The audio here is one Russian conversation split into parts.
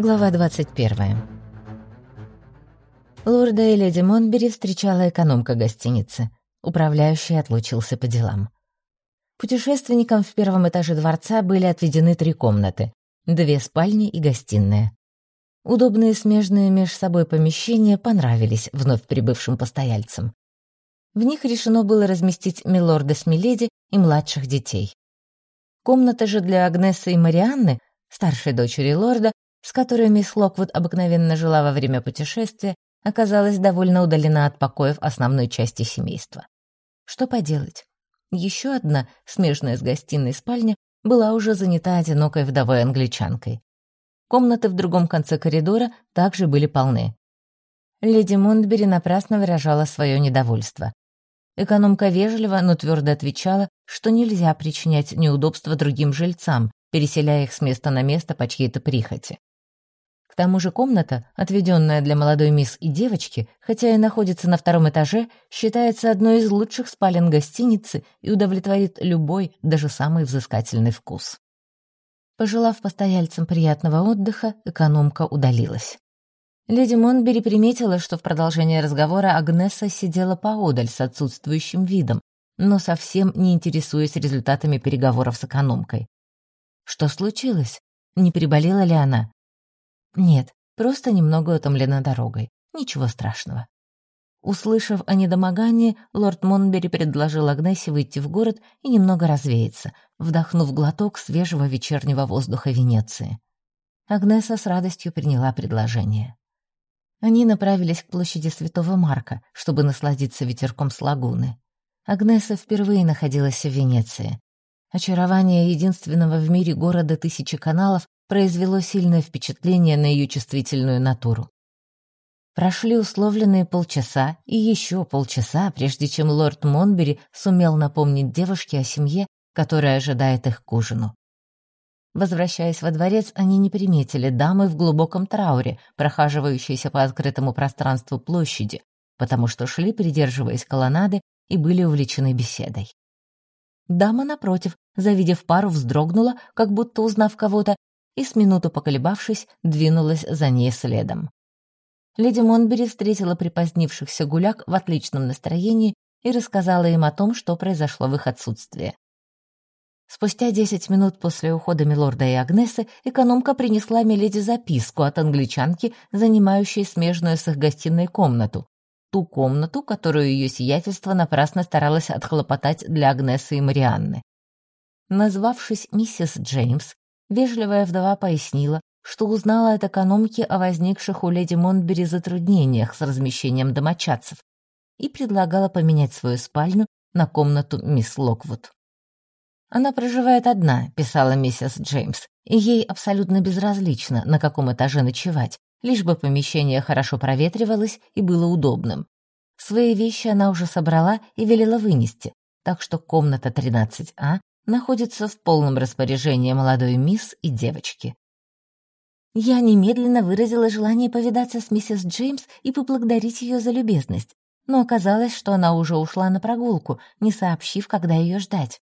Глава 21. Лорда и леди Монбери встречала экономка гостиницы. Управляющий отлучился по делам. Путешественникам в первом этаже дворца были отведены три комнаты, две спальни и гостиная. Удобные смежные между собой помещения понравились вновь прибывшим постояльцам. В них решено было разместить милорда с миледи и младших детей. Комната же для Агнесы и Марианны, старшей дочери лорда, с которой мисс Локвуд обыкновенно жила во время путешествия, оказалась довольно удалена от покоев основной части семейства. Что поделать? Еще одна, смежная с гостиной спальня, была уже занята одинокой вдовой англичанкой. Комнаты в другом конце коридора также были полны. Леди Монтбери напрасно выражала свое недовольство. Экономка вежливо, но твердо отвечала, что нельзя причинять неудобства другим жильцам, переселяя их с места на место по чьей-то прихоти. К тому же комната, отведенная для молодой мисс и девочки, хотя и находится на втором этаже, считается одной из лучших спален гостиницы и удовлетворит любой, даже самый взыскательный вкус. Пожелав постояльцам приятного отдыха, экономка удалилась. Леди Монбери приметила, что в продолжение разговора Агнеса сидела поодаль с отсутствующим видом, но совсем не интересуясь результатами переговоров с экономкой. Что случилось? Не приболела ли она? Нет, просто немного утомлена дорогой. Ничего страшного. Услышав о недомогании, лорд Монбери предложил Агнессе выйти в город и немного развеяться, вдохнув глоток свежего вечернего воздуха Венеции. Агнеса с радостью приняла предложение. Они направились к площади Святого Марка, чтобы насладиться ветерком с лагуны. Агнеса впервые находилась в Венеции. Очарование единственного в мире города тысячи каналов произвело сильное впечатление на ее чувствительную натуру. Прошли условленные полчаса и еще полчаса, прежде чем лорд Монбери сумел напомнить девушке о семье, которая ожидает их к ужину. Возвращаясь во дворец, они не приметили дамы в глубоком трауре, прохаживающейся по открытому пространству площади, потому что шли, придерживаясь колоннады, и были увлечены беседой. Дама, напротив, завидев пару, вздрогнула, как будто узнав кого-то, и, с минуту поколебавшись, двинулась за ней следом. Леди Монбери встретила припозднившихся гуляк в отличном настроении и рассказала им о том, что произошло в их отсутствие. Спустя десять минут после ухода Милорда и Агнесы экономка принесла Миледи записку от англичанки, занимающей смежную с их гостиной комнату. Ту комнату, которую ее сиятельство напрасно старалось отхлопотать для Агнесы и Марианны. Назвавшись миссис Джеймс, Вежливая вдова пояснила, что узнала от экономки о возникших у леди Монтбери затруднениях с размещением домочадцев и предлагала поменять свою спальню на комнату мисс Локвуд. «Она проживает одна», — писала миссис Джеймс, «и ей абсолютно безразлично, на каком этаже ночевать, лишь бы помещение хорошо проветривалось и было удобным. Свои вещи она уже собрала и велела вынести, так что комната 13А находится в полном распоряжении молодой мисс и девочки. Я немедленно выразила желание повидаться с миссис Джеймс и поблагодарить ее за любезность, но оказалось, что она уже ушла на прогулку, не сообщив, когда ее ждать.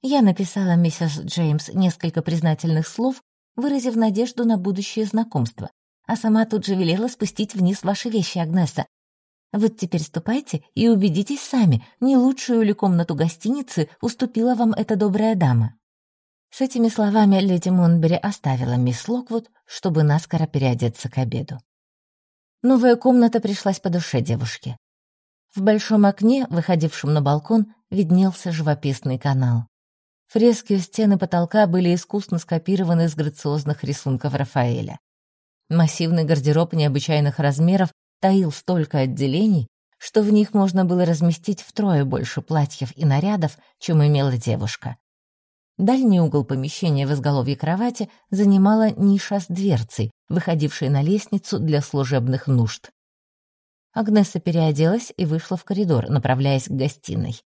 Я написала миссис Джеймс несколько признательных слов, выразив надежду на будущее знакомство, а сама тут же велела спустить вниз ваши вещи, Агнеса, вот теперь ступайте и убедитесь сами, не лучшую ли комнату гостиницы уступила вам эта добрая дама». С этими словами леди Монбери оставила мисс Локвуд, чтобы наскоро переодеться к обеду. Новая комната пришлась по душе девушке. В большом окне, выходившем на балкон, виднелся живописный канал. Фрески у стены потолка были искусно скопированы из грациозных рисунков Рафаэля. Массивный гардероб необычайных размеров таил столько отделений, что в них можно было разместить втрое больше платьев и нарядов, чем имела девушка. Дальний угол помещения в изголовье кровати занимала ниша с дверцей, выходившей на лестницу для служебных нужд. Агнеса переоделась и вышла в коридор, направляясь к гостиной.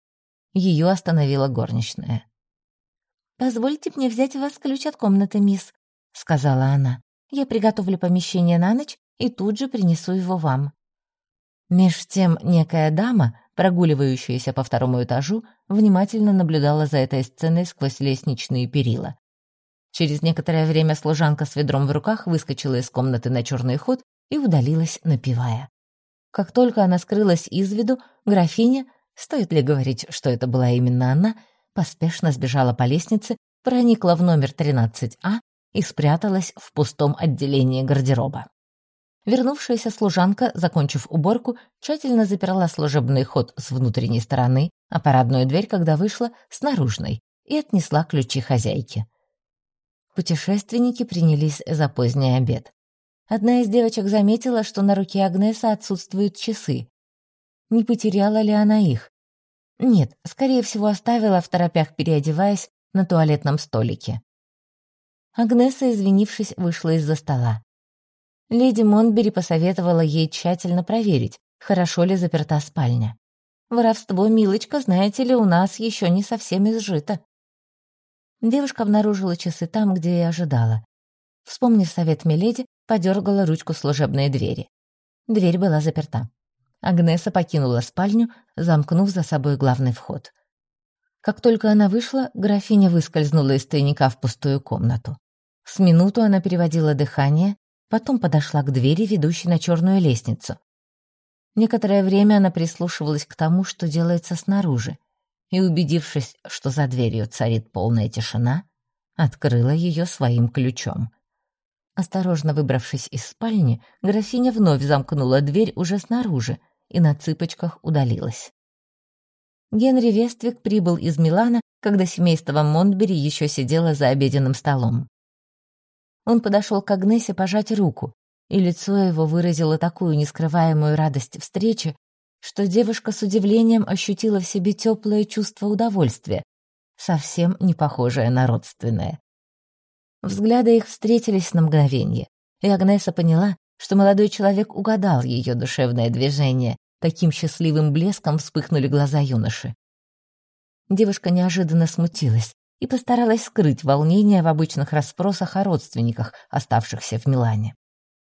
Ее остановила горничная. «Позвольте мне взять у вас ключ от комнаты, мисс», — сказала она. «Я приготовлю помещение на ночь и тут же принесу его вам». Меж тем некая дама, прогуливающаяся по второму этажу, внимательно наблюдала за этой сценой сквозь лестничные перила. Через некоторое время служанка с ведром в руках выскочила из комнаты на черный ход и удалилась, напевая. Как только она скрылась из виду, графиня, стоит ли говорить, что это была именно она, поспешно сбежала по лестнице, проникла в номер 13А и спряталась в пустом отделении гардероба. Вернувшаяся служанка, закончив уборку, тщательно заперла служебный ход с внутренней стороны, а парадную дверь, когда вышла, с наружной, и отнесла ключи хозяйке. Путешественники принялись за поздний обед. Одна из девочек заметила, что на руке Агнеса отсутствуют часы. Не потеряла ли она их? Нет, скорее всего, оставила в торопях, переодеваясь на туалетном столике. Агнеса, извинившись, вышла из-за стола. Леди Монбери посоветовала ей тщательно проверить, хорошо ли заперта спальня. Воровство, милочка, знаете ли, у нас еще не совсем изжито. Девушка обнаружила часы там, где и ожидала. Вспомнив совет Миледи, подергала ручку служебной двери. Дверь была заперта. Агнеса покинула спальню, замкнув за собой главный вход. Как только она вышла, графиня выскользнула из тайника в пустую комнату. С минуту она переводила дыхание, потом подошла к двери, ведущей на черную лестницу. Некоторое время она прислушивалась к тому, что делается снаружи, и, убедившись, что за дверью царит полная тишина, открыла ее своим ключом. Осторожно выбравшись из спальни, графиня вновь замкнула дверь уже снаружи и на цыпочках удалилась. Генри Вествик прибыл из Милана, когда семейство Монтбери еще сидело за обеденным столом. Он подошел к Агнесе пожать руку, и лицо его выразило такую нескрываемую радость встречи, что девушка с удивлением ощутила в себе теплое чувство удовольствия, совсем не похожее на родственное. Взгляды их встретились на мгновение, и Агнеса поняла, что молодой человек угадал ее душевное движение, таким счастливым блеском вспыхнули глаза юноши. Девушка неожиданно смутилась, и постаралась скрыть волнение в обычных расспросах о родственниках, оставшихся в Милане.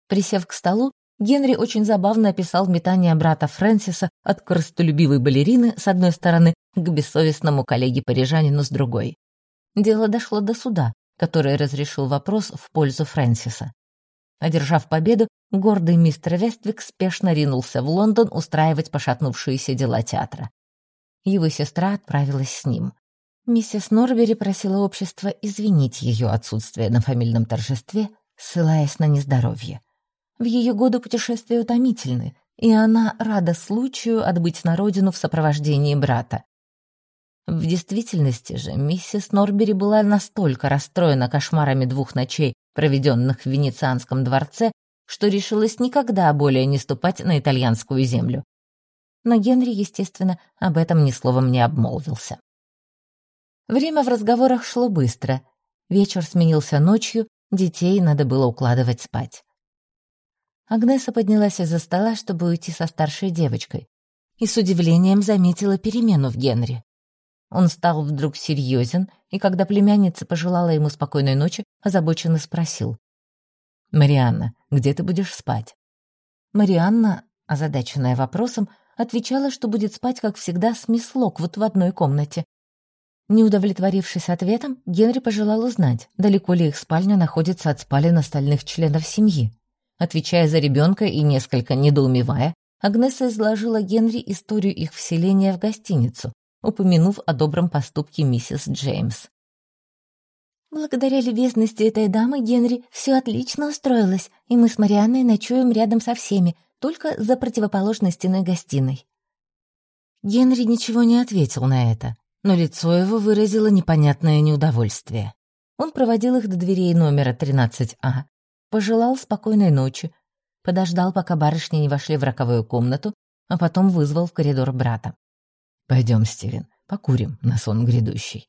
Присев к столу, Генри очень забавно описал метание брата Фрэнсиса от корыстолюбивой балерины с одной стороны к бессовестному коллеге-парижанину с другой. Дело дошло до суда, который разрешил вопрос в пользу Фрэнсиса. Одержав победу, гордый мистер Вествик спешно ринулся в Лондон устраивать пошатнувшиеся дела театра. Его сестра отправилась с ним. Миссис Норбери просила общество извинить ее отсутствие на фамильном торжестве, ссылаясь на нездоровье. В ее годы путешествия утомительны, и она рада случаю отбыть на родину в сопровождении брата. В действительности же миссис Норбери была настолько расстроена кошмарами двух ночей, проведенных в Венецианском дворце, что решилась никогда более не ступать на итальянскую землю. Но Генри, естественно, об этом ни словом не обмолвился. Время в разговорах шло быстро. Вечер сменился ночью, детей надо было укладывать спать. Агнеса поднялась из-за стола, чтобы уйти со старшей девочкой, и с удивлением заметила перемену в Генри. Он стал вдруг серьезен, и когда племянница пожелала ему спокойной ночи, озабоченно спросил. «Марианна, где ты будешь спать?» Марианна, озадаченная вопросом, отвечала, что будет спать, как всегда, с мисс Локвуд в одной комнате, не удовлетворившись ответом, Генри пожелал узнать, далеко ли их спальня находится от спален остальных членов семьи. Отвечая за ребенка и несколько недоумевая, Агнеса изложила Генри историю их вселения в гостиницу, упомянув о добром поступке миссис Джеймс. «Благодаря любезности этой дамы Генри все отлично устроилось, и мы с Марианной ночуем рядом со всеми, только за противоположной стеной гостиной». Генри ничего не ответил на это, но лицо его выразило непонятное неудовольствие. Он проводил их до дверей номера 13А, пожелал спокойной ночи, подождал, пока барышни не вошли в роковую комнату, а потом вызвал в коридор брата. «Пойдем, Стивен, покурим на сон грядущий».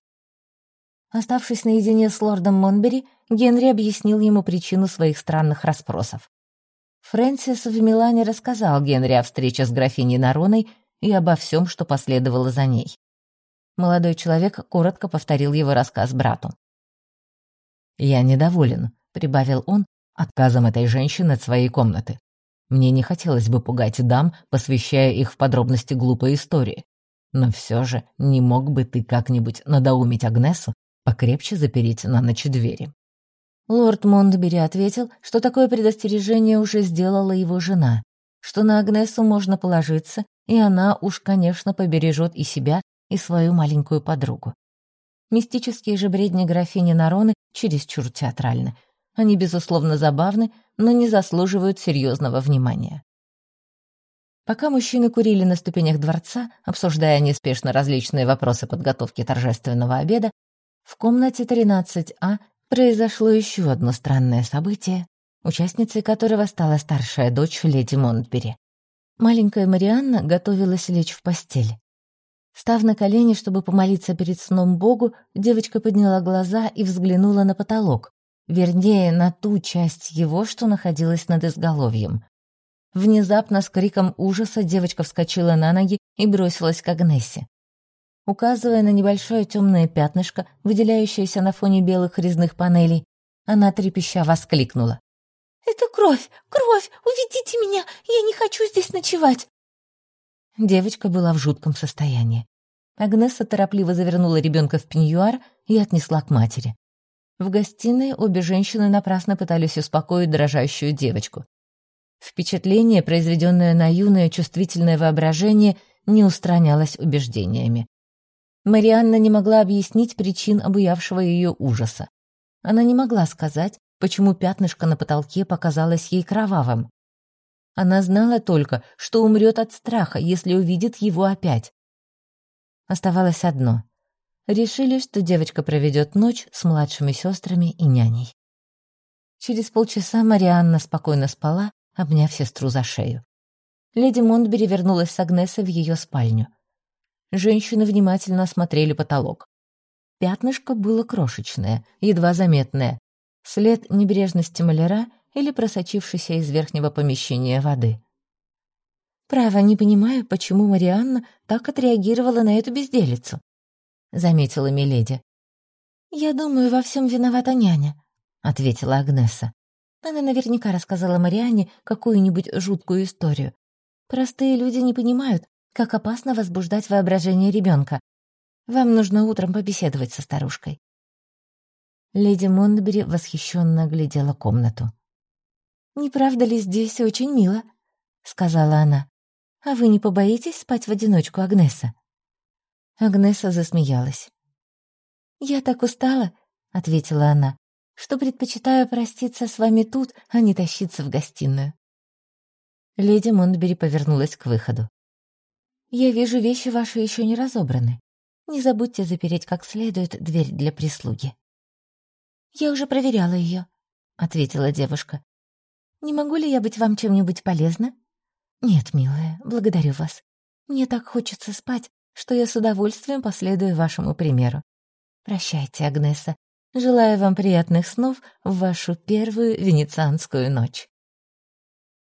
Оставшись наедине с лордом Монбери, Генри объяснил ему причину своих странных расспросов. Фрэнсис в Милане рассказал Генри о встрече с графиней Нароной и обо всем, что последовало за ней. Молодой человек коротко повторил его рассказ брату. «Я недоволен», — прибавил он, отказом этой женщины от своей комнаты. «Мне не хотелось бы пугать дам, посвящая их в подробности глупой истории. Но все же не мог бы ты как-нибудь надоумить Агнесу покрепче запереть на ночь двери?» Лорд Монтбери ответил, что такое предостережение уже сделала его жена, что на Агнесу можно положиться, и она уж, конечно, побережет и себя, и свою маленькую подругу. Мистические же бредни графини Нароны чересчур театральны. Они, безусловно, забавны, но не заслуживают серьезного внимания. Пока мужчины курили на ступенях дворца, обсуждая неспешно различные вопросы подготовки торжественного обеда, в комнате 13А произошло еще одно странное событие, участницей которого стала старшая дочь леди Монтбери. Маленькая Марианна готовилась лечь в постель. Став на колени, чтобы помолиться перед сном Богу, девочка подняла глаза и взглянула на потолок, вернее, на ту часть его, что находилась над изголовьем. Внезапно с криком ужаса девочка вскочила на ноги и бросилась к Агнессе. Указывая на небольшое темное пятнышко, выделяющееся на фоне белых резных панелей, она трепеща воскликнула. «Это кровь! Кровь! Уведите меня! Я не хочу здесь ночевать!» Девочка была в жутком состоянии. Агнесса торопливо завернула ребенка в пеньюар и отнесла к матери. В гостиной обе женщины напрасно пытались успокоить дрожащую девочку. Впечатление, произведенное на юное чувствительное воображение, не устранялось убеждениями. Марианна не могла объяснить причин обуявшего ее ужаса. Она не могла сказать, почему пятнышко на потолке показалось ей кровавым. Она знала только, что умрет от страха, если увидит его опять. Оставалось одно. Решили, что девочка проведет ночь с младшими сестрами и няней. Через полчаса Марианна спокойно спала, обняв сестру за шею. Леди Монтбери вернулась с Агнесой в ее спальню. Женщины внимательно осмотрели потолок. Пятнышко было крошечное, едва заметное. След небрежности маляра или просочившейся из верхнего помещения воды. «Право, не понимаю, почему Марианна так отреагировала на эту безделицу», — заметила Миледи. «Я думаю, во всем виновата няня», — ответила Агнеса. Она наверняка рассказала Марианне какую-нибудь жуткую историю. Простые люди не понимают, как опасно возбуждать воображение ребенка. Вам нужно утром побеседовать со старушкой. Леди Монтбери восхищенно оглядела комнату. «Не правда ли здесь очень мило?» — сказала она. «А вы не побоитесь спать в одиночку, Агнеса?» Агнеса засмеялась. «Я так устала», — ответила она что предпочитаю проститься с вами тут, а не тащиться в гостиную». Леди Монтбери повернулась к выходу. «Я вижу, вещи ваши еще не разобраны. Не забудьте запереть как следует дверь для прислуги». «Я уже проверяла ее», — ответила девушка. «Не могу ли я быть вам чем-нибудь полезна?» «Нет, милая, благодарю вас. Мне так хочется спать, что я с удовольствием последую вашему примеру. Прощайте, Агнеса, Желаю вам приятных снов в вашу первую венецианскую ночь.